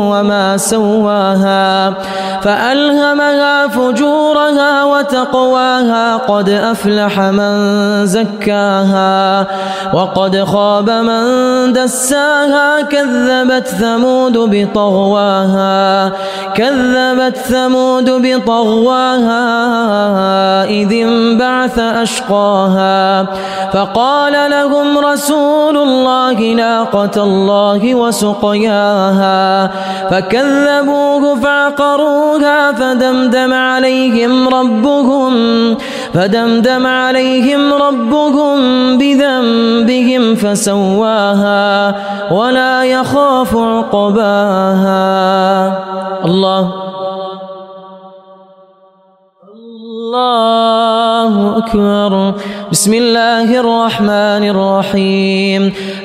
وما سواها فألهمها فجورها وتقواها قد أفلح من زكاها وقد خاب من دساها كذبت ثمود بطغواها كذبت ثمود بطغواها إذ انبعث أشقاها فقال لهم رسول الله ناقة الله وسقياها فكذبوه فعقروها فدمدم عليهم ربهم فدمدم عليهم ربهم بذنبهم فسواها ولا يخاف عقباها. الله الله أكبر. بسم الله الرحمن الرحيم.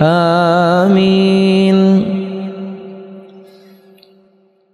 آمين.